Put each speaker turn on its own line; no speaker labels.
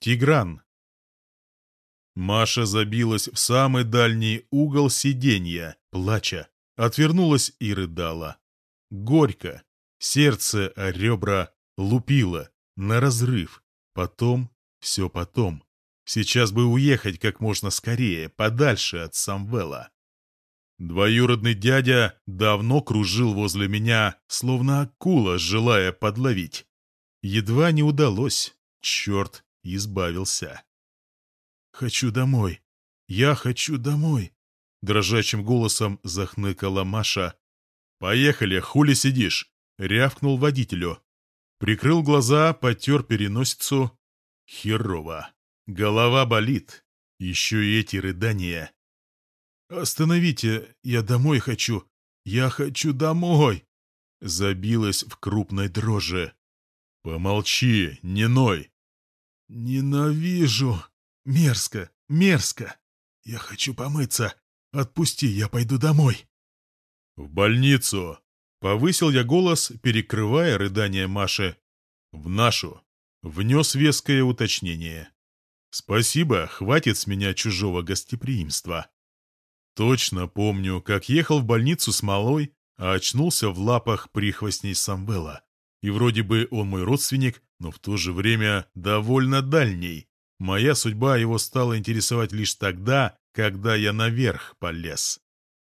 Тигран. Маша забилась в самый дальний угол сиденья, плача, отвернулась и рыдала. Горько. Сердце о ребра лупило, на разрыв. Потом, все потом. Сейчас бы уехать как можно скорее, подальше от Самвела. Двоюродный дядя давно кружил возле меня, словно акула, желая подловить. Едва не удалось. Черт избавился. «Хочу домой! Я хочу домой!» Дрожащим голосом захныкала Маша. «Поехали, хули сидишь?» — рявкнул водителю. Прикрыл глаза, потер переносицу. Херово. Голова болит. Еще и эти рыдания. «Остановите, я домой хочу! Я хочу домой!» Забилась в крупной дрожи. «Помолчи, не ной!» «Ненавижу! Мерзко, мерзко! Я хочу помыться! Отпусти, я пойду домой!» «В больницу!» — повысил я голос, перекрывая рыдание Маши. «В нашу!» — внес веское уточнение. «Спасибо, хватит с меня чужого гостеприимства!» Точно помню, как ехал в больницу с малой, а очнулся в лапах прихвостней Самвела. И вроде бы он мой родственник, но в то же время довольно дальний. Моя судьба его стала интересовать лишь тогда, когда я наверх полез.